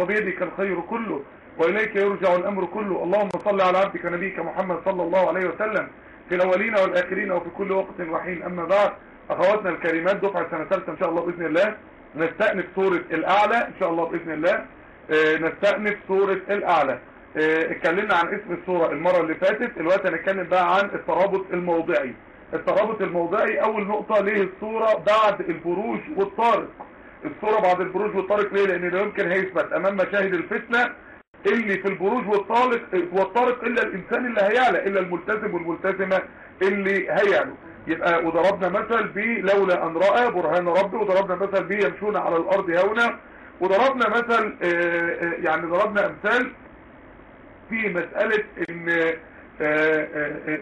وبيدك الخير كله وإليك يرجع الأمر كله. اللهم صل على عبدك نبيك محمد صلى الله عليه وسلم في الأولين والآخرين وفي كل وقت وحين أما بعد أخواتنا الكريمات دفعة سنة ثالثة إن شاء الله بإذن الله. نستأنف سورة الأعلى إن شاء الله بإذن الله. آه، نستأنف سورة الأعلى. آه، اتكلمنا عن اسم السورة المرة اللي فاتت. الوقت هنتكلم بقى عن الترابط الموضعي. الترابط الموضعي أول نقطة ليه السورة بعد البروج والطارق. السورة بعد البروج والطارق ليه؟ لأن لا يمكن هيثبت أمام مشاهد الفتنة اللي في البروج والطارق والطارق إلا الإنسان اللي هيعلى إلا الملتزم والملتزمة اللي هيعلو. يبقى وضربنا مثل ب لولا أن رأى برهان ربي وضربنا مثل ب يمشون على الأرض هونا وضربنا مثل آه، آه، يعني ضربنا أمثال في مسألة إن آه،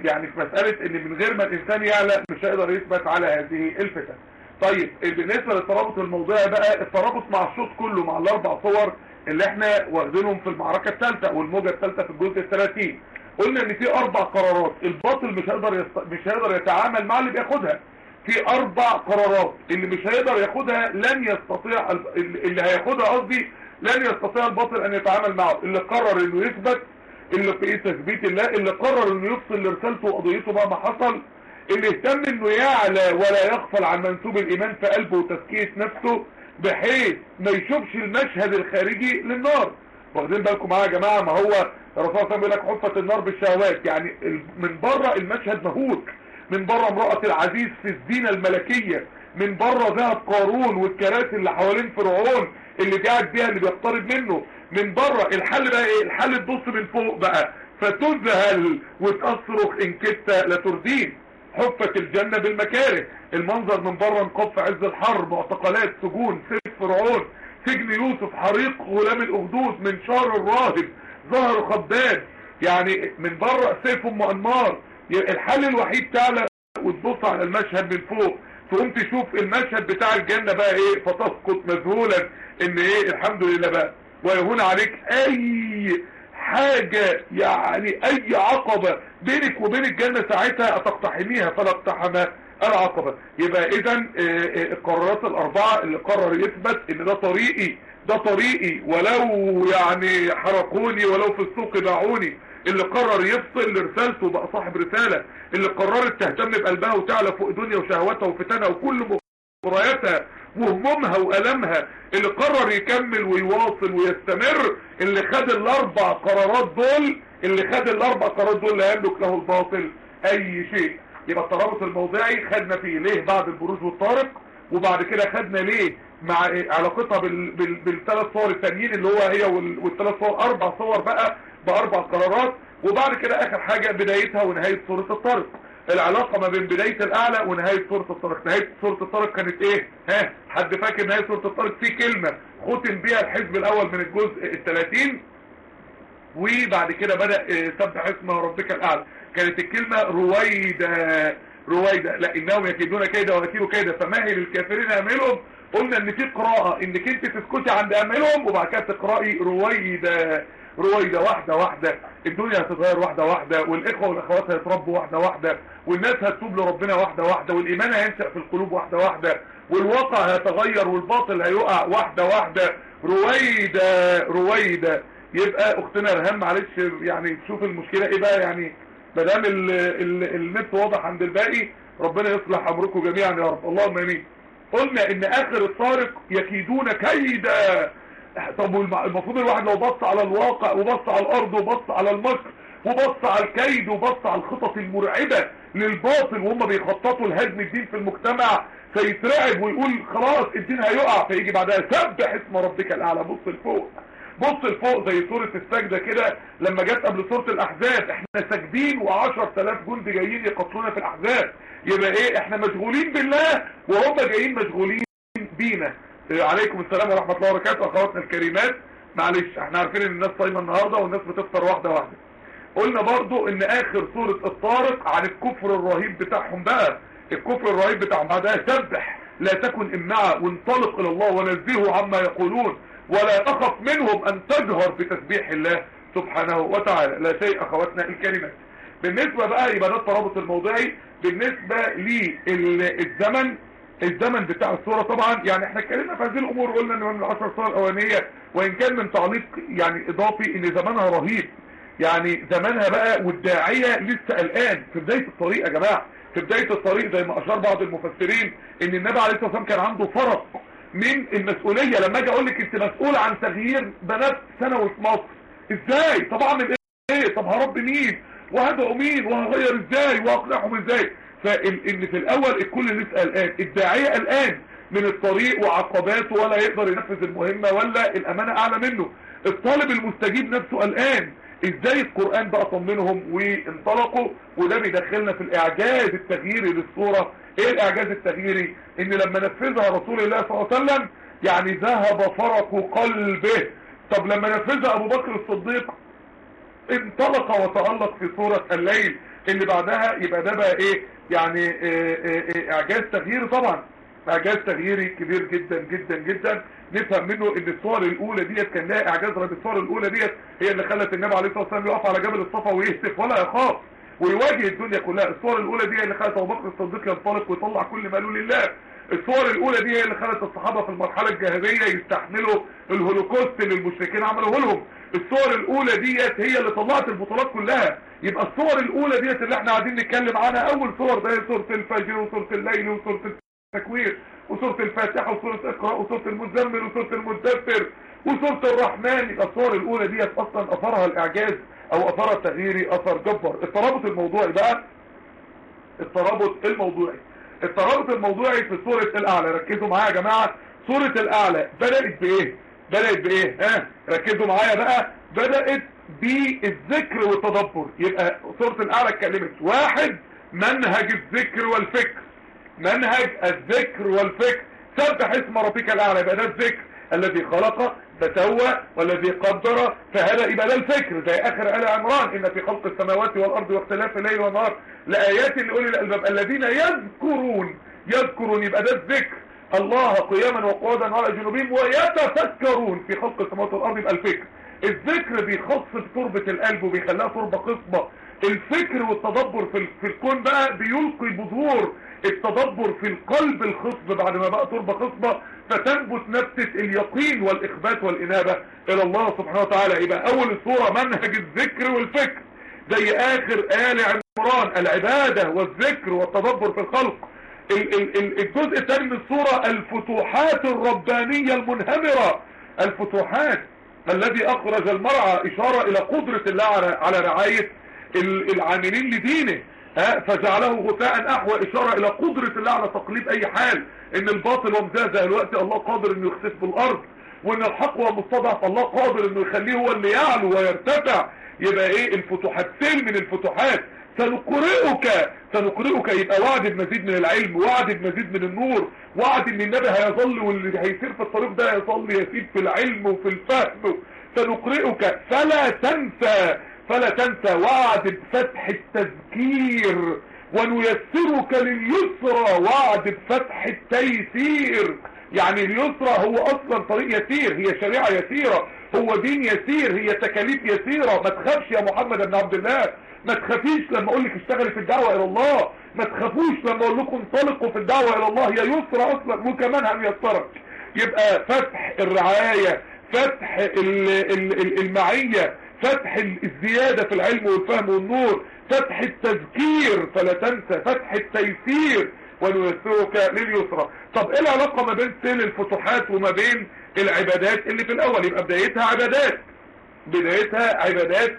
يعني في مسألة إن من غير ما الإنسان يعلى مش هيقدر يثبت على هذه الفتن. طيب بالنسبة للترابط الموضوعي بقى الترابط مع الشوط كله مع الأربع صور اللي إحنا واخدينهم في المعركة الثالثة والموجة الثالثة في الجزء الثلاثين. قلنا إن في أربع قرارات الباطل مش هيقدر يست... مش هيقدر يتعامل مع اللي بياخدها. في أربع قرارات اللي مش هيقدر ياخدها لن يستطيع ال- اللي هياخدها قصدي لن يستطيع الباطل أن يتعامل معه. اللي قرر إنه يثبت اللي في إيه تثبيت الله اللي قرر إنه يفصل لرسالته وقضيته مهما حصل اللي اهتم إنه يعلى ولا يغفل عن منسوب الإيمان في قلبه وتزكية نفسه بحيث ما يشوفش المشهد الخارجي للنار. واخدين بالكم معايا يا جماعة ما هو الرسول صلى بيقول لك حفت النار بالشهوات. يعني من بره المشهد مهوك من بره امرأة العزيز في الزينة الملكية من بره ذهب قارون والكراسي اللي حوالين فرعون اللي قاعد بيها اللي بيقترب منه. من بره الحل بقى إيه؟ الحل تبص من فوق بقى. فتذهل وتصرخ إن كدت لتردين حفت الجنة بالمكاره. المنظر من بره نقاط في عز الحر معتقلات سجون سيف فرعون سجن يوسف حريق غلام الأخدود من شار الراهب. ظهر خباب يعني من بره سيف أم أنمار. الحل الوحيد تعالى وتبص على المشهد من فوق. تقوم تشوف المشهد بتاع الجنة بقى إيه؟ فتسقط مذهولا إن إيه؟ الحمد لله بقى. ويهون عليك أي حاجة يعني أي عقبة بينك وبين الجنة ساعتها تقتحميها فلا اقتحم العقبة يبقى إذا القرارات الأربعة اللي قرر يثبت إن ده طريقي ده طريقي ولو يعني حرقوني ولو في السوق باعوني اللي قرر يفصل لرسالته بقى صاحب رسالة. اللي قررت تهتم بقلبها وتعلى فوق دنيا وشهواتها وفتنها وكل مغرياتها وهمومها وألمها اللي قرر يكمل ويواصل ويستمر اللي خد الأربع قرارات دول اللي خد الأربع قرارات دول لا يملك له الباطل أي شيء. يبقى الترابط الموضعي خدنا فيه. ليه؟ بعد البروج والطارق وبعد كده خدنا ليه؟ مع؟ علاقتها بال... بال... بالثلاث صور التانيين اللي هو هي وال... والثلاث صور أربع صور بقى بأربع قرارات وبعد كده آخر حاجة بدايتها ونهاية سورة الطارق. العلاقة ما بين بداية الأعلى ونهاية سورة الطارق نهاية سورة الطارق كانت إيه؟ ها؟ حد فاكر نهاية سورة الطارق في كلمة ختم بيها الحزب الأول من الجزء الثلاثين وبعد كده بدأ آه، سبح اسم ربك الأعلى. كانت الكلمة رويدة رويدة. لا إنهم يكيدون كيدا ويكيدوا كيدا. فمهل الكافرين املهم قلنا إن في قراءة إنك أنت تسكتي عند املهم وبعد كده تقرأي رويدة. رويدة واحدة واحدة الدنيا هتتغير واحدة واحدة والإخوة والأخوات هيتربوا واحدة واحدة والناس هتتوب لربنا واحدة واحدة والإيمان هينشأ في القلوب واحدة واحدة والواقع هيتغير والباطل هيقع واحدة واحدة. رويدة رويدة. يبقى أختنا رهام معلش يعني تشوف المشكلة إيه بقى يعني مدام ال- ال- النت واضح عند الباقي ربنا يصلح أمركم جميعا يا رب. اللهم آمين. قلنا إن آخر الطارق يكيدون كيدا. طب المفروض الواحد لو بص على الواقع وبص على الأرض وبص على المكر وبص على الكيد وبص على الخطط المرعبة للباطل وهم بيخططوا لهدم الدين في المجتمع فيترعب ويقول خلاص الدين هيقع فيجي بعدها سبح اسم ربك الأعلى بص لفوق. بص لفوق زي سورة السجدة كده لما جت قبل سورة الأحزاب إحنا ساجدين وعشر تلاف جند جايين يقتلونا في الأحزاب. يبقى إيه؟ إحنا مشغولين بالله وهم جايين مشغولين بينا. عليكم السلام ورحمة الله وبركاته أخواتنا الكريمات. معلش إحنا عارفين إن الناس صايمة النهاردة والناس بتفطر واحدة واحدة. قلنا برضو إن آخر سورة الطارق عن الكفر الرهيب بتاعهم بقى. الكفر الرهيب بتاعهم بعدها سبح. لا تكن امعة وانطلق إلى الله ونزهه عما يقولون. ولا تخف منهم أن تجهر بتسبيح الله سبحانه وتعالى. لا شيء أخواتنا الكلمات بالنسبة بقى يبقى ده الترابط الموضعي بالنسبة للزمن الزمن بتاع الصورة طبعا يعني إحنا اتكلمنا في هذه الأمور قلنا إن من العشر صور الأولانية وإن كان من تعليق يعني إضافي إن زمانها رهيب. يعني زمانها بقى والداعية لسه الآن في بداية الطريق يا جماعة في بداية الطريق زي ما أشار بعض المفسرين إن النبي عليه الصلاة والسلام كان عنده فرق من المسؤولية. لما أجي أقول لك أنت مسؤول عن تغيير بنات ثانوي في مصر إزاي؟ طب اعمل إيه؟ طب هربي مين؟ وهدعو مين؟ وهغير إزاي؟ وأقنعهم إزاي؟ فان في الأول الكل لسه الآن الداعية الآن من الطريق وعقباته ولا يقدر ينفذ المهمة ولا الأمانة أعلى منه. الطالب المستجيب نفسه الآن إزاي القرآن بقى طمنهم وانطلقوا؟ وده بيدخلنا في الإعجاز التغييري للصورة. إيه الإعجاز التغييري؟ إن لما نفذها رسول الله صلى الله عليه وسلم يعني ذهب فرق قلبه. طب لما نفذها أبو بكر الصديق انطلق وتألق في صورة الليل. اللي بعدها يبقى ده بقى إيه؟ يعني إيه إيه إيه إعجاز تغييري طبعا. إعجاز تغييري كبير جدا جدا جدا. نفهم منه إن الصور الأولى ديت كان لها إعجاز رد الصور الأولى ديت هي اللي خلت النبي عليه الصلاة والسلام يقف على جبل الصفا ويهتف ولا يخاف ويواجه الدنيا كلها. الصور الأولى دي هي اللي خلت أبو بكر الصديق ينطلق ويطلع كل ماله لله. الصور الأولى دي هي اللي خلت الصحابة في المرحلة الجاهلية يستحملوا الهولوكوست اللي المشركين عملوه لهم. الصور الأولى ديت هي اللي طلعت البطولات كلها. يبقى الصور الأولى ديت اللي إحنا قاعدين نتكلم عنها أول صور ده سوره الفجر وسوره الليل وسوره التكوير وسوره الفاتحة وسوره اقرا وسوره المزمل وسوره المدثر وسوره الرحمن. يبقى الصور الأولى ديت أصلا أثرها الإعجاز أو أثرها التغييري أثر جبر الترابط الموضوعي بقى الترابط الموضوعي. الترابط الموضوعي في سورة الأعلى. ركزوا معايا يا جماعة. سورة الأعلى بدأت بإيه؟ بدأت بايه ها؟ ركزوا معايا بقى. بدأت بالذكر والتدبر. يبقى سورة الاعلى اتكلمت واحد منهج الذكر والفكر. منهج الذكر والفكر. سبح اسم ربك الأعلى يبقى ده الذكر. الذي خلق فسوى والذي قدر فهذا يبقى ده الفكر. زي آخر آل عمران إن في خلق السماوات والأرض واختلاف الليل والنهار. لآيات لأولي الألباب الذين يذكرون يذكرون يبقى ده الذكر. الله قياما وقعودا على جنوبهم ويتفكرون في خلق السماوات والأرض يبقى الفكر. الذكر بيخصب تربة القلب وبيخليها تربة قصبة. الفكر والتدبر في, في الكون بقى بيلقي بذور التدبر في القلب الخصب بعد ما بقى تربة خصبة فتنبت نبتة اليقين والإخبات والإنابة إلى الله سبحانه وتعالى. يبقى أول الصورة منهج الذكر والفكر. زي آخر آل عمران العبادة والذكر والتدبر في الخلق. الجزء الثاني من الصورة الفتوحات الربانية المنهمرة. الفتوحات الذي أخرج المرعى إشارة إلى قدرة الله على رعاية العاملين لدينه. فجعله غثاء أحوى إشارة إلى قدرة الله على تقليد أي حال. إن الباطل ومزازة الوقت الله قادر إنه يخسف بالأرض وإن الحق ومستضعف الله قادر إنه يخليه هو اللي يعلو ويرتفع. يبقى إيه؟ الفتوحات سيل من الفتوحات. سنقرئك سنقرئك يبقى وعد بمزيد من العلم وعد بمزيد من النور وعد إن النبي هيظل واللي هيسير في الطريق ده هيظل يسير في العلم وفي الفهم. سنقرئك فلا تنسى فلا تنسى وعد بفتح التذكير ونيسرك لليسرى وعد بفتح التيسير. يعني اليسرى هو أصلا طريق يسير هي شريعة يسيرة هو دين يسير هي تكاليف يسيرة. ما تخافش يا محمد بن عبد الله ما تخافيش لما أقول لك اشتغلي في الدعوة إلى الله. ما تخافوش لما أقول لكم انطلقوا في الدعوة إلى الله. هي يسرى أصلا وكمان هنيسرك يبقى فتح الرعاية فتح ال ال المعية فتح الزيادة في العلم والفهم والنور فتح التذكير. فلا تنسى فتح التيسير ونيسرك لليسرى. طب إيه العلاقة ما بين سيل الفتوحات وما بين العبادات؟ اللي في الأول يبقى بدايتها عبادات. بدايتها عبادات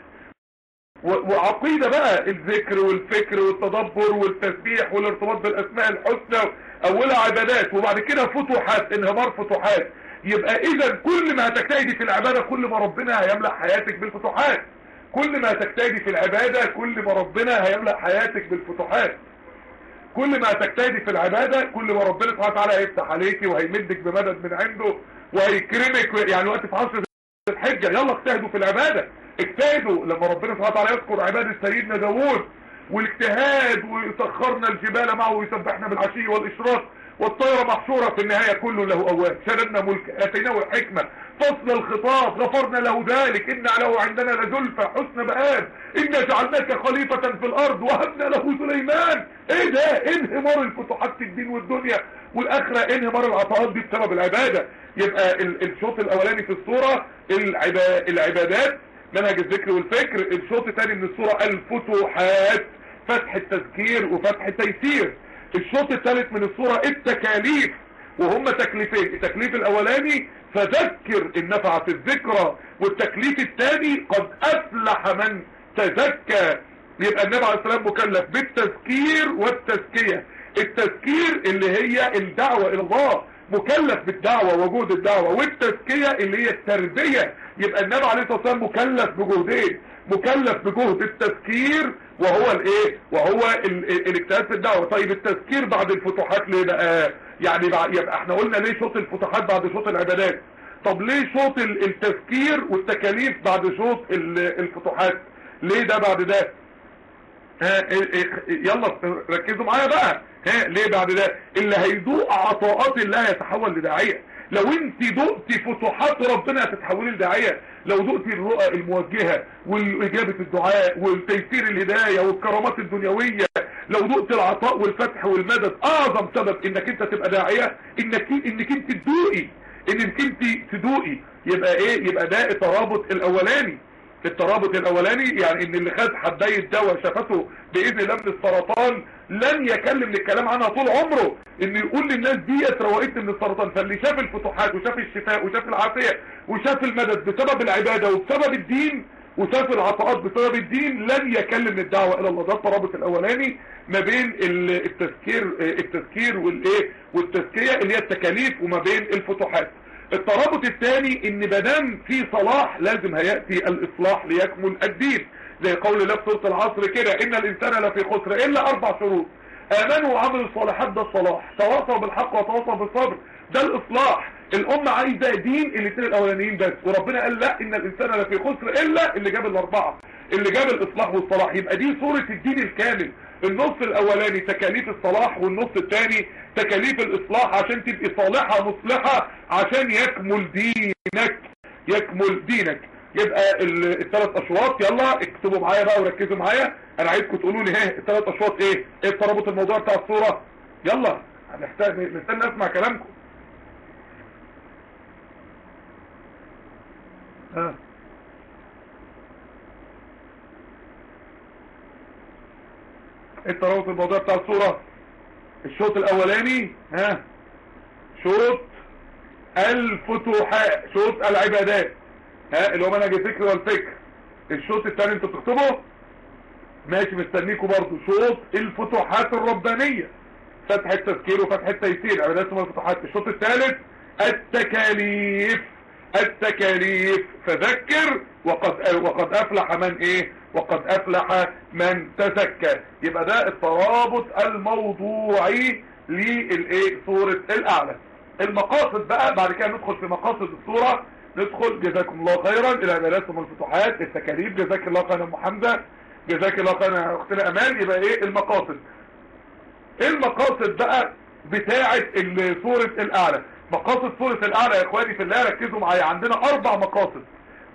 وعقيدة بقى الذكر والفكر والتدبر والتسبيح والارتباط بالأسماء الحسنى أولها عبادات وبعد كده فتوحات انهمار فتوحات. يبقى إذا كل ما هتجتهدي في العبادة كل ما ربنا هيملأ حياتك بالفتوحات. كل ما تجتهدي في العبادة كل ما ربنا هيملأ حياتك بالفتوحات. كل ما تجتهدي في العبادة كل ما ربنا سبحانه وتعالى هيفتح عليكي وهيمدك بمدد من عنده وهيكرمك يعني وقت في عصر الحجة يلا اجتهدوا في العبادة. اجتهدوا لما ربنا سبحانه وتعالى يذكر عبادة سيدنا داوود والاجتهاد ويسخرنا الجبال معه ويسبحنا بالعشي والإشراق والطيرة محشورة في النهاية كله له أواب. شددنا ملك أتيناه الحكمة. فصل الخطاب غفرنا له ذلك. إن له عندنا لزلفى حسن بآب إنا جعلناك خليفة في الأرض وهبنا له سليمان. إيه ده؟ انهمار الفتوحات في الدين والدنيا. والآخرة انهمار العطاءات دي بسبب العبادة. يبقى الشوط الأولاني في الصورة العبادات منهج الذكر والفكر الشوط الثاني من الصورة الفتوحات فتح التذكير وفتح التيسير. الشوط الثالث من الصورة التكاليف وهم تكليفين التكليف الأولاني فذكر إن نفعت الذكرى والتكليف الثاني قد أفلح من تزكى يبقى النبي عليه السلام مكلف بالتذكير والتزكية. التذكير اللي هي الدعوة إلى الله. مكلف بالدعوة وجود الدعوة والتزكية اللي هي التربية يبقى النبي عليه الصلاة والسلام مكلف بجهدين. مكلف بجهد التذكير وهو الإيه؟ وهو الاجتهاد في الدعوة. طيب التذكير بعد الفتوحات ليه بقى؟ يعني يبقى إحنا قلنا ليه شوط الفتوحات بعد شوط العبادات؟ طب ليه شوط التذكير والتكاليف بعد شوط الفتوحات؟ ليه ده بعد ده؟ ها يلا ركزوا معايا بقى. ها ليه بعد ده؟ اللي هيدوق عطاءات الله يتحول لداعية. لو أنت دقتي فتوحات ربنا هتتحولي لداعية. لو دقتي الرؤى الموجهة واجابه الدعاء والتيسير الهداية والكرامات الدنيوية. لو دقت العطاء والفتح والمدد أعظم سبب إنك أنت تبقى داعية إنك إنك أنت تدوقي إنك أنت تدوقي يبقى إيه؟ يبقى ده الترابط الأولاني. الترابط الأولاني يعني إن اللي خد حبايه دواء شافته بإذن الله من السرطان لن يكلم الكلام عنها طول عمره إن يقول للناس ديت روقتني من السرطان فاللي شاف الفتوحات وشاف الشفاء وشاف العافية وشاف المدد بسبب العبادة وبسبب الدين وشاف العطاءات بسبب الدين لن يكلم الدعوة إلى الله. ده الترابط الأولاني ما بين التذكير التذكير والإيه؟ والتزكيه اللي هي التكاليف وما بين الفتوحات. الترابط الثاني إن مادام في صلاح لازم هيأتي الإصلاح ليكمل الدين. زي قول الله في سوره العصر كده إن الإنسان لفي خسر إلا أربع شروط. آمنوا وعملوا الصالحات ده الصلاح. تواصوا بالحق وتواصوا بالصبر ده الإصلاح. الأمة عايزة دين الاثنين الأولانيين بس. وربنا قال لا إن الإنسان لفي خسر إلا اللي جاب الأربعة. اللي جاب الإصلاح والصلاح. يبقى دي صورة الدين الكامل. النص الأولاني تكاليف الصلاح والنص الثاني تكاليف الإصلاح عشان تبقي صالحة مصلحة عشان يكمل دينك. يكمل دينك. يبقى الثلاث أشواط يلا اكتبوا معايا بقى وركزوا معايا. أنا عايزكم تقولوا لي إيه الثلاث أشواط إيه؟ إيه ترابط الموضوع بتاع الصورة؟ يلا هنحتاج نستنى اسمع كلامكم. ها. الترابط الموضوع بتاع الصورة؟ الشوط الأولاني ها شوط الفتوحات شوط العبادات. ها اللي هو منهج الفكر والفكر. الشوط الثاني أنتوا بتكتبوا ماشي مستنيكوا برضو شوط الفتوحات الربانية. فتح التذكير وفتح التيسير. عبادات والفتوحات الشوط الثالث التكاليف. التكاليف. فذكر وقد وقد أفلح من إيه؟ وقد أفلح من تزكى. يبقى ده الترابط الموضوعي للإيه؟ سوره الأعلى. المقاصد بقى بعد كده ندخل في مقاصد السوره ندخل جزاكم الله خيرا إلى عبادات الفتوحات التكاليف. جزاك الله خيرا أم جزاك الله خيرا اختنا أمان يبقى إيه؟ المقاصد. المقاصد بقى بتاعة سورة الأعلى. مقاصد سورة الأعلى يا إخواني في الله ركزوا معايا. عندنا أربع مقاصد.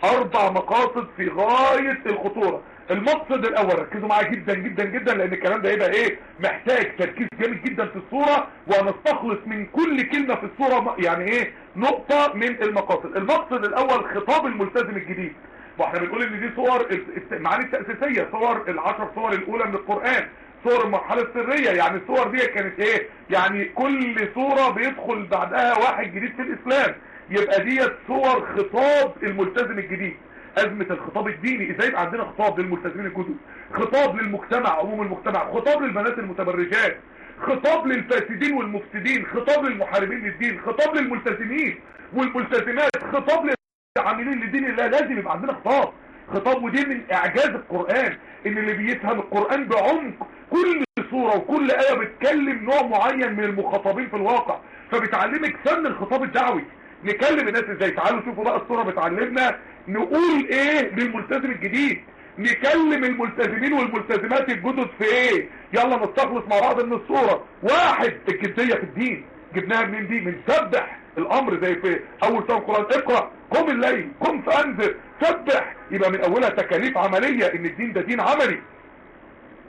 أربع مقاصد في غاية الخطورة. المقصد الأول ركزوا معايا جدا جدا جدا لأن الكلام ده يبقى إيه؟ محتاج تركيز جامد جدا في الصورة وهنستخلص من كل كلمة في الصورة يعني إيه؟ نقطة من المقاصد. المقصد الأول خطاب الملتزم الجديد. وإحنا بنقول إن دي صور المعاني التأسيسية صور العشر صور الأولى من القرآن صور المرحلة السرية يعني الصور دي كانت إيه؟ يعني كل صورة بيدخل بعدها واحد جديد في الإسلام. يبقى ديت صور خطاب الملتزم الجديد. أزمة الخطاب الديني. إزاي يبقى عندنا خطاب للملتزمين الجدد خطاب للمجتمع عموم المجتمع. خطاب للبنات المتبرجات. خطاب للفاسدين والمفسدين. خطاب للمحاربين للدين. خطاب للملتزمين والملتزمات. خطاب للعاملين لدين الله. لازم يبقى عندنا خطاب. خطاب ودي من إعجاز القرآن. إن اللي بيفهم القرآن بعمق. كل صورة وكل آية بتكلم نوع معين من المخاطبين في الواقع. فبتعلمك فن الخطاب الدعوي. نكلم الناس إزاي؟ تعالوا شوفوا بقى الصورة بتعلمنا. نقول إيه للملتزم الجديد؟ نكلم الملتزمين والملتزمات الجدد في إيه؟ يلا نستخلص مع بعض من الصورة. واحد الجدية في الدين. جبناها منين دي؟ من سبح الأمر زي في أول سورة القرآن. اقرأ. قم الليل قم فأنذر. سبح. يبقى من أولها تكاليف عملية إن الدين ده دين عملي.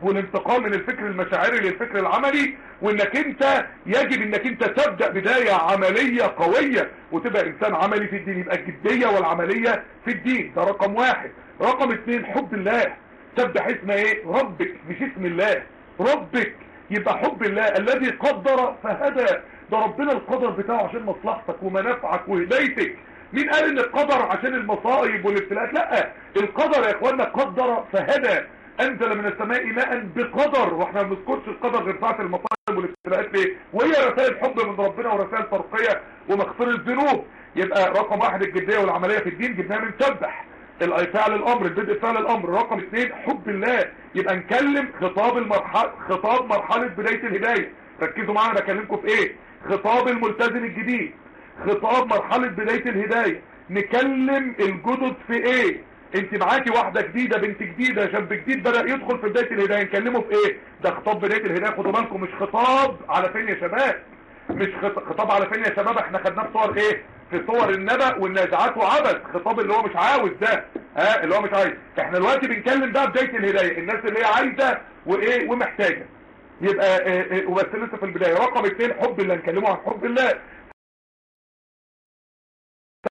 والانتقال من الفكر المشاعري للفكر العملي وإنك أنت يجب إنك أنت تبدأ بداية عملية قوية وتبقى إنسان عملي في الدين. يبقى الجدية والعملية في الدين. ده رقم واحد. رقم اتنين حب الله. تبدأ اسم إيه؟ ربك مش اسم الله. ربك يبقى حب الله الذي قدر فهدى. ده ربنا القدر بتاعه عشان مصلحتك ومنافعك وهدايتك. مين قال إن القدر عشان المصائب والابتلاءات؟ لأ القدر يا اخوانا قدر فهدى. أنزل من السماء ماء بقدر وإحنا ما بنذكرش القدر غير ساعة المصائب والابتلاءات ليه وهي رسائل حب من ربنا ورسائل ترقية ومغفرة الذنوب يبقى رقم واحد الجدية والعملية في الدين جبناها من سبح فعل الامر البدء فعل الامر رقم اثنين حب الله. يبقى نكلم خطاب المرحله خطاب مرحلة بداية الهداية. ركزوا معانا بكلمكم في إيه؟ خطاب الملتزم الجديد. خطاب مرحلة بداية الهداية. نكلم الجدد في إيه؟ انت معاكي واحدة جديدة بنت جديدة شاب جديد بدأ يدخل في بداية الهداية. نكلمه في إيه؟ ده خطاب بداية الهداية. خدوا بالكم مش خطاب على فين يا شباب؟ مش خطاب على فين يا شباب؟ إحنا خدناه في صور إيه؟ في صور النبأ والنازعات وعبث. خطاب اللي هو مش عاوز ده. ها؟ اللي هو مش عايز. إحنا دلوقتي بنتكلم بقى بداية الهداية. الناس اللي هي عايزة وإيه؟ ومحتاجة. يبقى آه آه وبس لسه في البداية. رقم اثنين حب الله. نكلمه عن حب الله.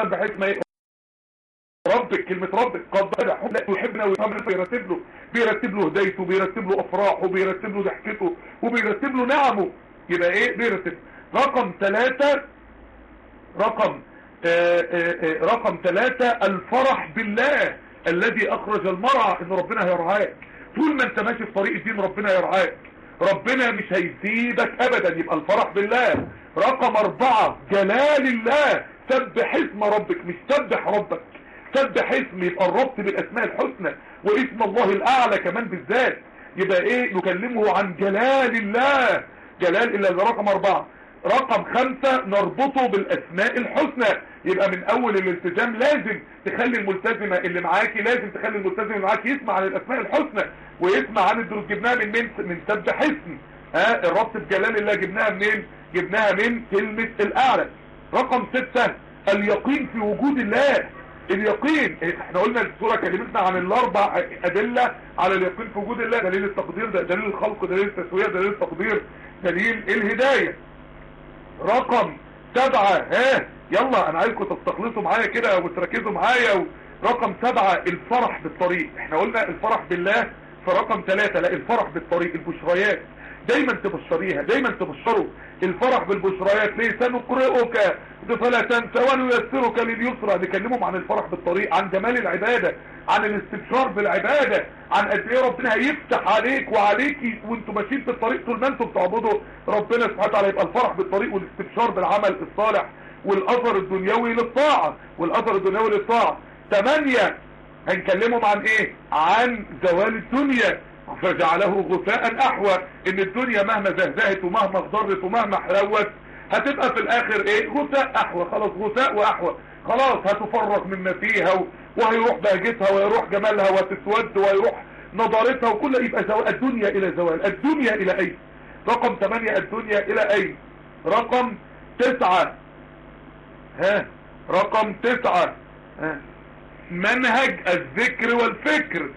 بحيث ما ربك كلمة ربك قد حب يحبنا ويفهم بيرتب له بيرتب له هدايته بيرتب له أفراحه بيرتب له ضحكته وبيرتب له نعمه. يبقى إيه؟ بيرتب. رقم ثلاثة رقم آآ آآ رقم ثلاثة الفرح بالله الذي أخرج المرعى إن ربنا هيرعاك طول ما أنت ماشي في طريق الدين ربنا يرعاك. ربنا مش هيسيبك ابدا يبقى الفرح بالله. رقم أربعة جلال الله. سبح اسم ربك مش سبح ربك. سبح اسم يبقى الربط بالأسماء الحسنى واسم الله الأعلى كمان بالذات. يبقى إيه؟ نكلمه عن جلال الله. جلال الله ده رقم أربعة. رقم خمسة نربطه بالأسماء الحسنى. يبقى من أول الالتزام لازم تخلي الملتزمة اللي معاكي لازم تخلي الملتزم اللي معاكي يسمع عن الأسماء الحسنى ويسمع عن الدروس جبناها من من من سبح اسم ها؟ الربط بجلال الله جبناها منين؟ جبناها من كلمة الأعلى. رقم ستة اليقين في وجود الله. اليقين إحنا قلنا السورة كلمتنا عن الأربع أدلة على اليقين في وجود الله دليل التقدير ده دليل الخلق دليل التسوية دليل التقدير دليل الهداية. رقم سبعة ها يلا أنا عايزكم تستخلصوا معايا كده وتركزوا معايا. رقم سبعة الفرح بالطريق. إحنا قلنا الفرح بالله في رقم ثلاثة لا الفرح بالطريق البشريات. دايما تبشريها دايما تبشروا الفرح بالبشريات ليه؟ سنقرئك فلا تنسى ونيسرك لليسرى. نكلمهم عن الفرح بالطريق عن جمال العبادة عن الاستبشار بالعبادة عن قد إيه ربنا هيفتح عليك وعليكي وأنتوا ماشيين في الطريق طول ما أنتوا بتعبدوا. ربنا سبحانه وتعالى يبقى الفرح بالطريق والاستبشار بالعمل الصالح والأثر الدنيوي للطاعة والأثر الدنيوي للطاعة. ثمانية هنكلمهم عن إيه؟ عن زوال الدنيا. فجعله غثاء احوى إن الدنيا مهما زهزهت ومهما اخضرت ومهما حلوت هتبقى في الآخر إيه؟ غثاء احوى خلاص غثاء واحوى خلاص هتفرغ مما فيها وهيروح بهجتها ويروح جمالها وتسود ويروح نضارتها وكل يبقى زوال الدنيا إلى زوال. الدنيا إلى اين رقم 8 الدنيا إلى اين رقم 9 ها؟ رقم 9 ها؟ منهج الذكر والفكر.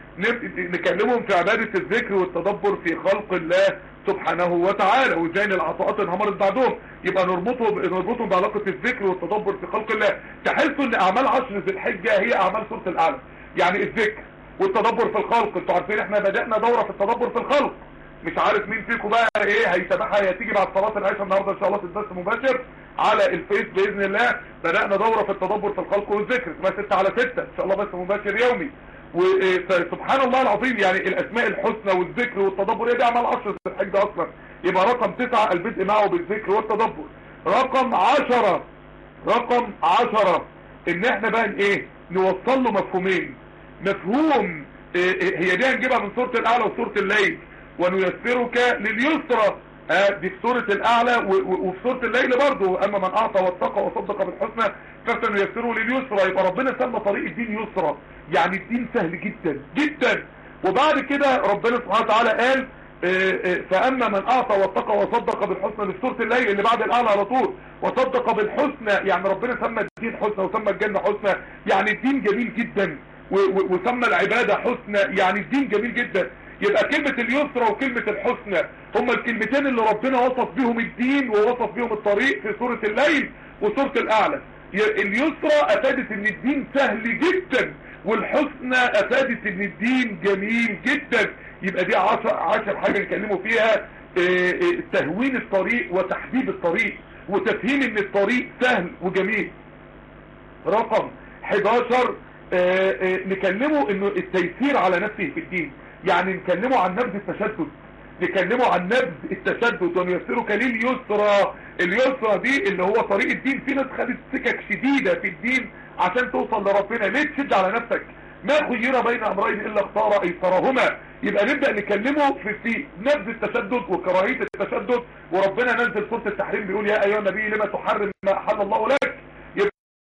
نكلمهم في عبادة الذكر والتدبر في خلق الله سبحانه وتعالى. وازاي العطاءات انهمرت بعدهم. يبقى نربطه نربطهم بعلاقة الذكر والتدبر في خلق الله. تحسوا إن أعمال عشر ذي الحجة هي أعمال سورة الأعلى. يعني الذكر والتدبر في الخلق. أنتوا عارفين إحنا بدأنا دورة في التدبر في الخلق. مش عارف مين فيكم بقى إيه هيتابعها هي تيجي بعد صلاة العشاء النهارده إن شاء الله في الدرس مباشر. على الفيس بإذن الله بدأنا دورة في التدبر في الخلق والذكر اسمها 6 على 6 إن شاء الله بس مباشر يومي. وسبحان الله العظيم يعني الأسماء الحسنى والذكر والتدبر دي اعمال عشر في الحج أصلا. يبقى رقم تسعة البدء معه بالذكر والتدبر. رقم عشرة رقم عشرة إن إحنا بقى إيه نوصل له مفهومين. مفهوم إيه هي دي هنجيبها من سورة الأعلى وسورة الليل. ونيسرك لليسرى. دي في سورة الاعلى وفي سورة الليل برضو أما من أعطى واتقى وصدق بالحسنى فسنيسره لليسرى. يبقى ربنا سمى طريق الدين يسرى يعني الدين سهل جدا جدا. وبعد كده ربنا سبحانه وتعالى قال آآ آآ فأما من أعطى واتقى وصدق بالحسنى في سورة الليل اللي بعد الأعلى على طول وصدق بالحسنى يعني ربنا سمى الدين حسنى وسمى الجنة حسنى. يعني الدين جميل جدا وسمى العبادة حسنى. يعني الدين جميل جدا. يبقى كلمة اليسرى وكلمة الحسنى هما الكلمتين اللي ربنا وصف بيهم الدين ووصف بيهم الطريق في سورة الليل وسورة الأعلى. اليسرى أفادت إن الدين سهل جدا والحسنى أفادت إن الدين جميل جدا. يبقى دي عشر, عشر حاجة نكلمه فيها تهوين الطريق وتحديد الطريق وتفهيم إن الطريق سهل وجميل. رقم 11 نكلمه إنه التيسير على نفسه في الدين. يعني نكلمه عن نبذ التشدد. نكلمه عن نبذ التشدد ونيسرك لليسرى اليسرى دي اللي هو طريق الدين. في ناس خدت سكك شديدة في الدين عشان توصل لربنا. ليه تشد على نفسك؟ ما خير بين أمرين إلا اختار أيسرهما. يبقى نبدأ نكلمه في, في نبذ التشدد وكراهية التشدد. وربنا نزل سورة التحريم بيقول يا أيها النبي لما تحرم ما أحل الله لك؟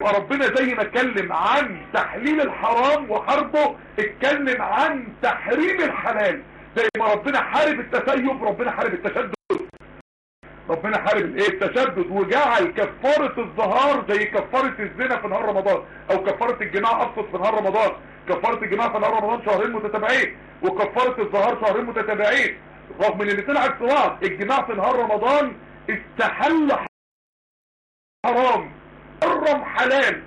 يبقى ربنا زي ما اتكلم عن تحليل الحرام وحربه اتكلم عن تحريم الحلال. زي ما ربنا حارب التسيب ربنا حارب التشدد. ربنا حارب الايه؟ التشدد. وجعل كفارة الظهار زي كفارة الزنا في نهار رمضان أو كفارة الجماع أبسط في نهار رمضان. كفارة الجماع في نهار رمضان شهرين متتابعين وكفارة الظهار شهرين متتابعين. رغم إن الاثنين عكس بعض الجماع في نهار رمضان استحل حرام. حرم حلال.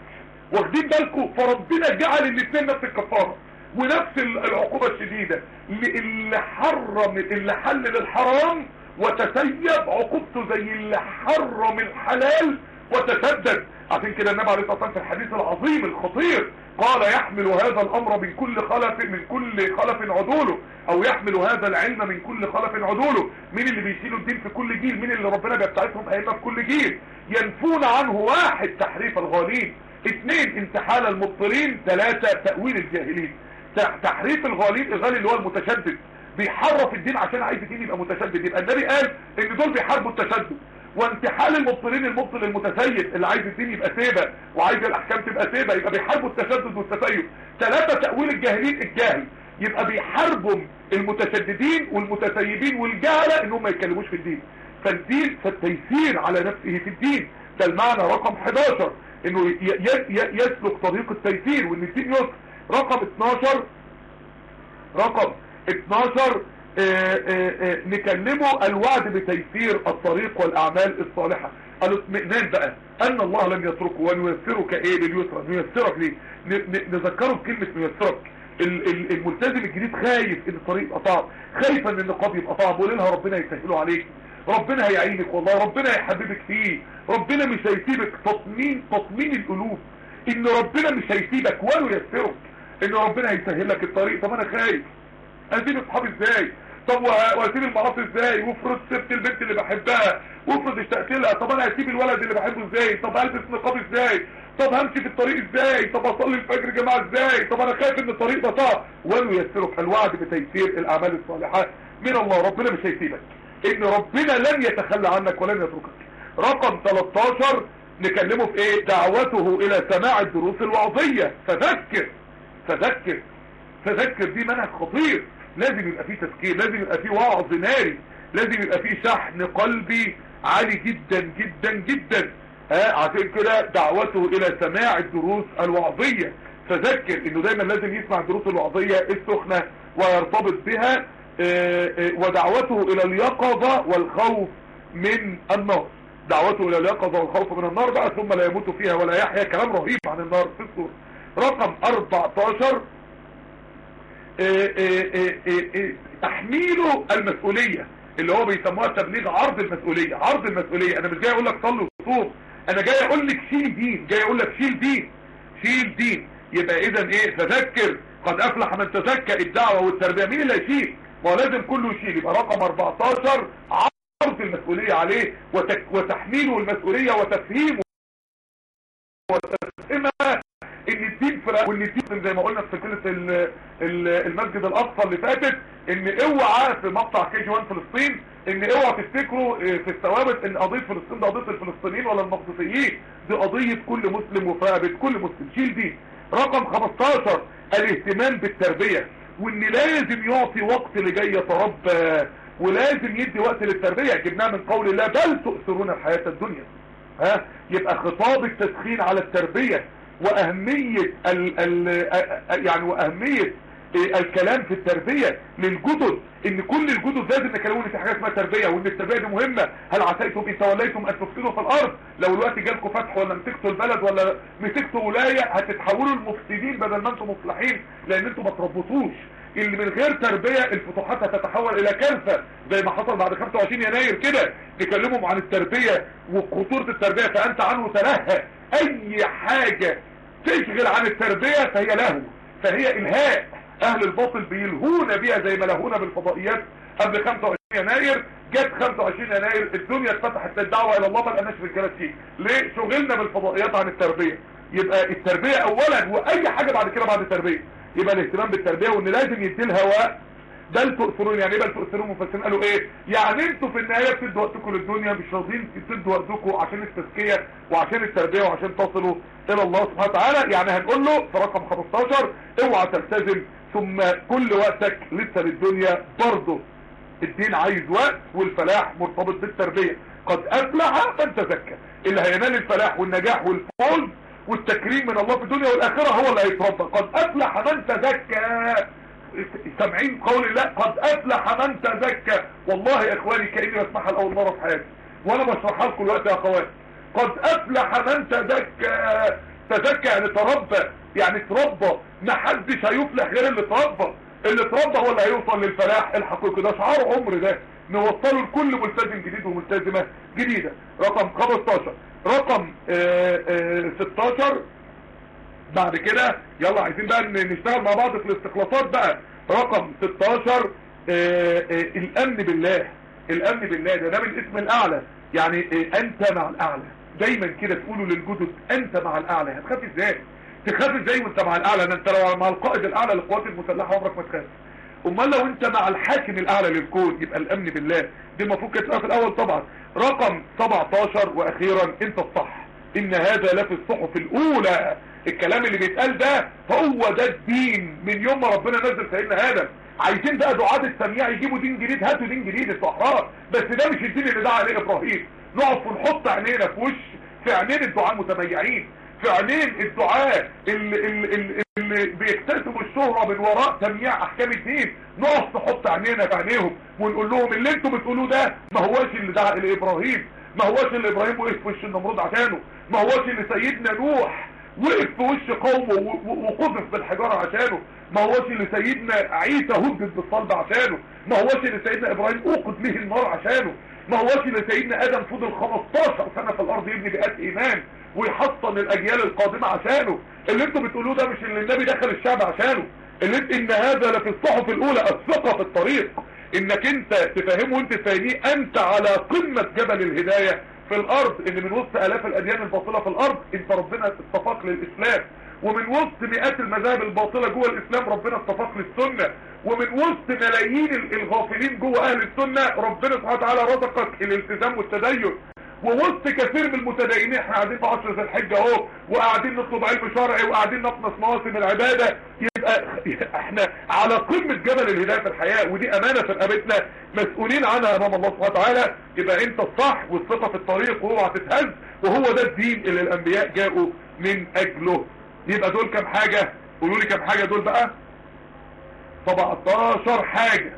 واخدين بالكم؟ فربنا جعل الاثنين نفس الكفارة ونفس العقوبة الشديدة. اللي حرم اللي حلل الحرام وتسيب عقوبته زي اللي حرم الحلال وتسدد. عشان كده النبي عليه الصلاة والسلام في الحديث العظيم الخطير قال يحمل هذا الأمر من كل خلف من كل خلف عدوله أو يحمل هذا العلم من كل خلف عدوله. مين اللي بيشيلوا الدين في كل جيل؟ مين اللي ربنا بيبتعثهم أئمة في كل جيل؟ ينفون عنه واحد تحريف الغالين. اثنين انتحال المبطلين. ثلاثة تأويل الجاهلين. تحريف الغالين الغالي اللي هو المتشدد. بيحرف الدين عشان عايز الدين يبقى متشدد. يبقى النبي قال إن دول بيحاربوا التشدد. وانتحال المبطلين المبطل المتسيب اللي عايز الدين يبقى سيبه وعايز الأحكام تبقى سيبه يبقى بيحاربوا التشدد والتسيب ثلاثة تأويل الجاهلين الجاهل يبقى بيحاربوا المتشددين والمتسيبين والجهلة انهم ما يتكلموش في الدين. فالدين فالتيسير على نفسه في الدين. ده المعنى رقم 11 إنه يسلك طريق التيسير وإن الدين يسر رقم 12 رقم 12 آآ آآ نكلمه الوعد بتيسير الطريق والأعمال الصالحة. الاطمئنان بقى. أن الله لم يتركه ونيسرك إيه لليسرى؟ نيسرك ليه؟ نذكره بكلمة نيسرك. الملتزم الجديد خايف إن الطريق صعب خايف إن النقاب يبقى صعب وليلها ربنا يسهله عليك. ربنا هيعينك والله ربنا هيحببك فيه. ربنا مش هيسيبك. تطمين تطمين القلوب إن ربنا مش هيسيبك ولا يسرك إن ربنا هيسهل لك الطريق. طب أنا خايف. أسيب أصحابي إزاي؟ طب واسيب المعاصي إزاي؟ وافرض سبت البنت اللي بحبها. وافرض اشتقت لها طب أنا هسيب الولد اللي بحبه إزاي؟ طب هلبس نقاب إزاي؟ طب همشي في الطريق إزاي؟ طب اصلي الفجر جماعة إزاي؟ طب أنا خايف ان الطريق ده صعب ويسرك الوعد بتيسير الأعمال الصالحه من الله ربنا مش هيسيبك. إن ربنا لن يتخلى عنك ولن يتركك. رقم 13 نكلمه في إيه؟ دعوته إلى سماع الدروس الوعظية. فذكر فذكر فذكر دي منهج خطير. لازم يبقى فيه تذكير لازم يبقى فيه وعظ ناري لازم يبقى فيه شحن قلبي عالي جدا جدا جدا. ها عشان كده دعوته إلى سماع الدروس الوعظية. فذكر إنه دايما لازم يسمع الدروس الوعظية السخنة ويرتبط بها. ودعوته إلى اليقظة والخوف من النار. دعوته إلى اليقظة والخوف من النار بقى ثم لا يموت فيها ولا يحيا. كلام رهيب عن النار في السورة. رقم 14 تحميله المسؤولية اللي هو بيسموها تبليغ عرض المسؤولية عرض المسؤولية. أنا مش جاي أقول لك صلي وصوم أنا جاي أقول لك شيل دين جاي أقول لك شيل دين شيل دين. يبقى إذا إيه؟ فذكر قد أفلح من تزكى الدعوة والتربية. مين اللي هيشيل ما هو لازم كله يشيل. يبقى رقم 14 عرض المسؤولية عليه وتحميله المسؤولية وتفهيمه وتفهمها إن الدين فرق وإن الدين زي ما قلنا في سلسلة المسجد الأقصى اللي فاتت إن اوعى في مقطع كي جي 1 فلسطين إن اوعى تفتكروا في الثوابت إن قضية فلسطين دي قضية الفلسطينيين ولا المقدسيين دي قضية كل مسلم وثابت كل مسلم. شيل دي. رقم 15 الاهتمام بالتربية وإن لازم يعطي وقت لجاي يتربى ولازم يدي وقت للتربية. جبناه من قول الله بل تؤثرون الحياة الدنيا. ها؟ يبقى خطاب التسخين على التربية. وأهمية ال ال يعني وأهمية إيه الكلام في التربية للجدد إن كل الجدد لازم نكلمون في حاجة اسمها تربية وإن التربية دي مهمة. هل عسيتم ان توليتم أن تفسدوا في الأرض؟ لو الوقت جالكم فتح ولا مسكتوا البلد ولا مسكتوا ولاية هتتحولوا لمفسدين بدل ما أنتم مصلحين لأن أنتم ما تربطوش. اللي من غير تربية الفتوحات هتتحول إلى كارثة زي ما حصل بعد 25 يناير كده. نكلمهم عن التربية وخطورة التربية فأنت عنه تلهى. أي حاجة تشغل عن التربية فهي لهو فهي إلهاء. أهل الباطل بيلهونا بيها زي ما لهونا بالفضائيات. قبل 25 يناير جت 25 يناير الدنيا اتفتحت للدعوة إلى الله ما لقناش رجاله فيه ليه؟ شغلنا بالفضائيات عن التربية. يبقى التربية اولا وأي حاجة بعد كده بعد التربية. يبقى الاهتمام بالتربية وإن لازم يدي الهواء بل تؤثرون يعني إيه تؤثرون؟ مفسرين قالوا إيه؟ يعني أنتوا في النهاية بتدوا وقتكم للدنيا مش راضيين تدوا وقتكم عشان التزكية وعشان التربية وعشان تصلوا إلى الله سبحانه وتعالى. يعني هنقول له في رقم 15 اوعى تلتزم ثم كل وقتك لسه للدنيا. برضه الدين عايز وقت والفلاح مرتبط بالتربية. قد أفلح من تزكى. اللي هينال الفلاح والنجاح والفوز والتكريم من الله في الدنيا والآخرة هو اللي هيتربى. قد أفلح من تزكى. سامعين قول الله قد أفلح من تزكى والله يا إخواني كأني بسمعها لأول مرة في حياتي. وأنا بشرحها لكم دلوقتي يا اخوات قد أفلح من تزكى تزكى يعني تربى. يعني تربى. ما حدش هيفلح غير اللي تربى. اللي تربى هو اللي هيوصل للفلاح. الحقيقي ده شعار عمر ده. نوصله لكل ملتزم جديد وملتزمة جديدة. رقم 15 رقم آآ آآ 16 بعد كده يلا عايزين بقى نشتغل مع بعض في الاستخلاصات بقى. رقم 16 آآ الأمن بالله. الأمن بالله ده ده بالاسم الأعلى. يعني أنت مع الأعلى. دايما كده تقولوا للجدد أنت مع الأعلى. هتخاف إزاي؟ تخاف إزاي وأنت مع الأعلى؟ أنت لو مع القائد الأعلى للقوات المسلحة عمرك ما تخاف. أمال لو أنت مع الحاكم الأعلى للكون يبقى الأمن بالله. دي المفروض كانت في الأول طبعا. رقم 17 وأخيرا أنت الصح. إن هذا لا في الصحف الأولى. الكلام اللي بيتقال ده هو ده الدين. من يوم ما ربنا نزل سيدنا آدم عايزين بقى دعاة السميع يجيبوا دين جديد هاتوا دين جديد الصحراء. بس ده مش الدين اللي دعا عليه إبراهيم. نقف ونحط عينينا في وش في عينين الدعاء متميعين في عينين الدعاء اللي, بيكتسبوا الشهرة من وراء تمييع أحكام الدين. نقف نحط عينينا في عينيهم ونقول لهم اللي أنتوا بتقولوه ده ما هواش اللي دعا إلى إبراهيم ما هواش اللي إبراهيم وقف في وش النمرود عشانه ما هواش اللي سيدنا نوح وقف في وش قومه وقذف بالحجارة عشانه. ما هوش اللي سيدنا عيسى هدد بالصلب عشانه. ما هوش اللي سيدنا إبراهيم أوقد به النار عشانه. ما هوش اللي سيدنا آدم فضل 15 سنة في الأرض يبني بيئات إيمان ويحصن الأجيال القادمة عشانه. اللي أنتوا بتقولوه ده مش اللي النبي دخل الشعب عشانه. اللي إن هذا لفي الصحف الأولى الثقة في الطريق. إنك انت تفهمه وانت تفهميه أنت على قمة جبل الهداية. في الأرض إن من وسط آلاف الأديان الباطلة في الأرض انت ربنا اتفق للإسلام. ومن وسط مئات المذاهب الباطلة جوه الإسلام ربنا اتفق للسنة. ومن وسط ملايين الغافلين جوه أهل السنة ربنا سبحانه وتعالى رزقك الالتزام والتدين. ووسط كثير من المتدينين إحنا قاعدين في عشر ذي الحجة أهو وقاعدين نطلب علم شرعي وقاعدين نطمس مواسم العبادة. يبقى إحنا على قمة جبل الهداية في الحياة ودي أمانة في رقبتنا مسؤولين عنها أمام الله سبحانه وتعالى. يبقى أنت الصح والثقة في الطريق واوعى تتهز وهو ده الدين اللي الأنبياء جاءوا من أجله. يبقى دول كام حاجة؟ قولوا لي كام حاجة دول بقى؟ 17 حاجة.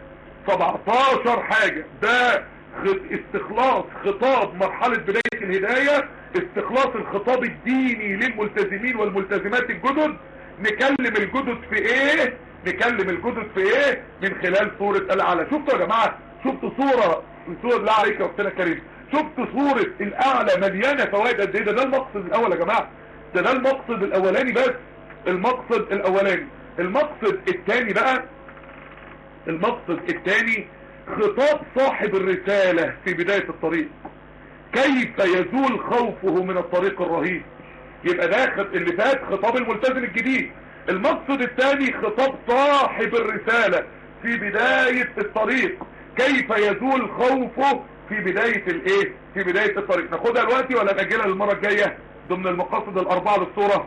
17 حاجة. ده استخلاص خطاب مرحلة بداية الهداية استخلاص الخطاب الديني للملتزمين والملتزمات الجدد. نكلم الجدد في إيه؟ نكلم الجدد في إيه؟ من خلال سورة الأعلى. شفتوا يا جماعة؟ شفتوا صورة من سورة الله عليك وقتنا كريم شفتوا صورة الأعلى مليانة فوائد قد إيه؟ ده ده المقصد الأول يا جماعة. ده ده المقصد الأولاني بس. المقصد الأولاني. المقصد الثاني بقى. المقصد الثاني خطاب صاحب الرسالة في بداية الطريق. كيف يزول خوفه من الطريق الرهيب؟ يبقى ده اللي فات خطاب الملتزم الجديد. المقصد الثاني خطاب صاحب الرسالة في بداية الطريق. كيف يزول خوفه في بداية الايه؟ في بداية الطريق. ناخدها دلوقتي ولا نأجلها للمرة الجاية ضمن المقاصد الأربعة للصورة؟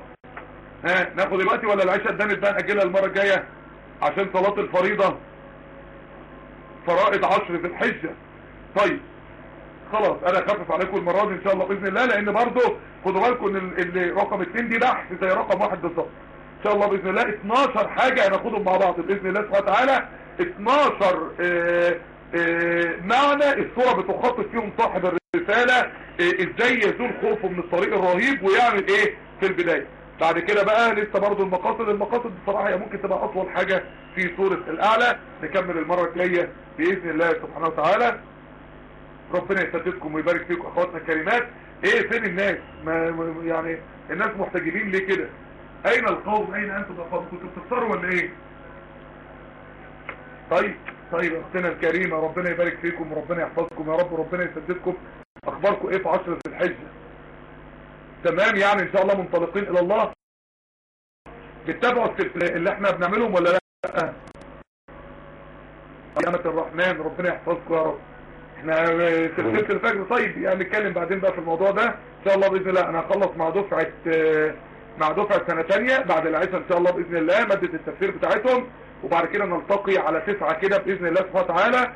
ها ناخد دلوقتي ولا العشاء اتدنت بقى نأجلها المرة الجاية عشان صلاة الفريضة؟ فرائض عشر في الحجة. طيب خلاص أنا خفف عليكم المرة دي إن شاء الله بإذن الله لأن برضه خدوا بالكم إن رقم اتنين دي بحث زي رقم واحد بالظبط. شاء الله بإذن الله 12 حاجة هناخدهم مع بعض بإذن الله سبحانه وتعالى. 12 آه، آه، معنى الصورة بتخاطب فيهم صاحب الرسالة آه، إزاي يزول خوفه من الطريق الرهيب ويعمل إيه في البداية. بعد كده بقى لسه برضو المقاصد المقاصد بصراحة هي ممكن تبقى أطول حاجة في سورة الأعلى. نكمل المرة الجاية بإذن الله سبحانه وتعالى. ربنا يسددكم ويبارك فيكم أخواتنا الكريمات. إيه فين الناس؟ ما يعني الناس محتجبين ليه كده؟ أين القوم؟ أين أنتم يا قوم كنتوا بتفطروا ولا إيه؟ طيب طيب أختنا الكريمة ربنا يبارك فيكم وربنا يحفظكم. يا رب وربنا يسددكم. أخباركم إيه في عشرة الحجه تمام يعني ان شاء الله منطلقين إلى الله. بتتابعوا اللي إحنا بنعملهم ولا لا؟ يا أمة الرحمن ربنا يحفظكم يا رب. إحنا سلسلة الفجر. طيب يعني نتكلم بعدين بقى في الموضوع ده. ان شاء الله بإذن الله. أنا هخلص مع دفعة آه، مع دفعة سنة ثانية بعد العشاء إن شاء الله بإذن الله. مادة التفسير بتاعتهم. وبعد كده نلتقي على تسعة كده بإذن الله سبحانه وتعالى.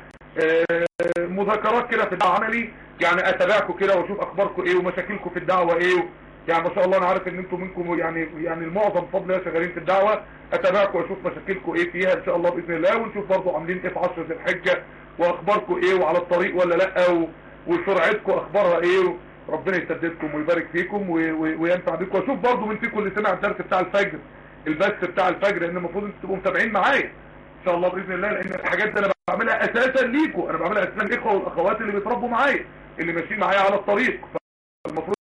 مذاكرات كده في الدعوة. عملي يعني اتابعكم كده وأشوف اخباركم إيه ومشاكلكم في الدعوة إيه يعني ما شاء الله أنا عارف إن أنتم منكم يعني يعني المعظم بفضل الله شغالين في الدعوة. اتابعكم وأشوف مشاكلكم إيه فيها إن شاء الله بإذن الله. ونشوف برضه عاملين إيه في 10 ذي الحجة واخباركم إيه وعلى الطريق ولا لأ وسرعتكم أخبارها إيه ربنا يسددكم ويبارك فيكم وينفع بكم. وأشوف برضه من فيكم اللي سمع الدرس بتاع الفجر البث بتاع الفجر لأن المفروض أنتوا تبقوا متابعين معايا. ان شاء الله بإذن الله لأن الحاجات دي أنا بعملها أساسا ليكم أنا بعملها أساسا الاخوه والأخوات اللي بيتربوا معايا اللي ماشيين معايا على الطريق. فالمفروض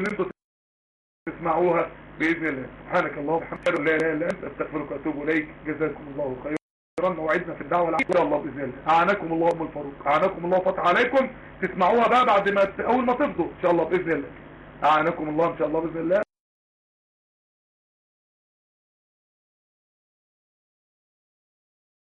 إن أنتوا تسمعوها بإذن الله. سبحانك اللهم وبحمدك لا إله إلا أنت أستغفرك وأتوب إليك. جزاكم الله خيرا. موعدنا في إن شاء الله بإذن الله. أعانكم الله أم الفاروق. أعانكم الله فتح عليكم. تسمعوها بقى بعد ما أول ما تفضوا إن شاء الله بإذن الله. أعانكم الله إن شاء الله بإذن الله.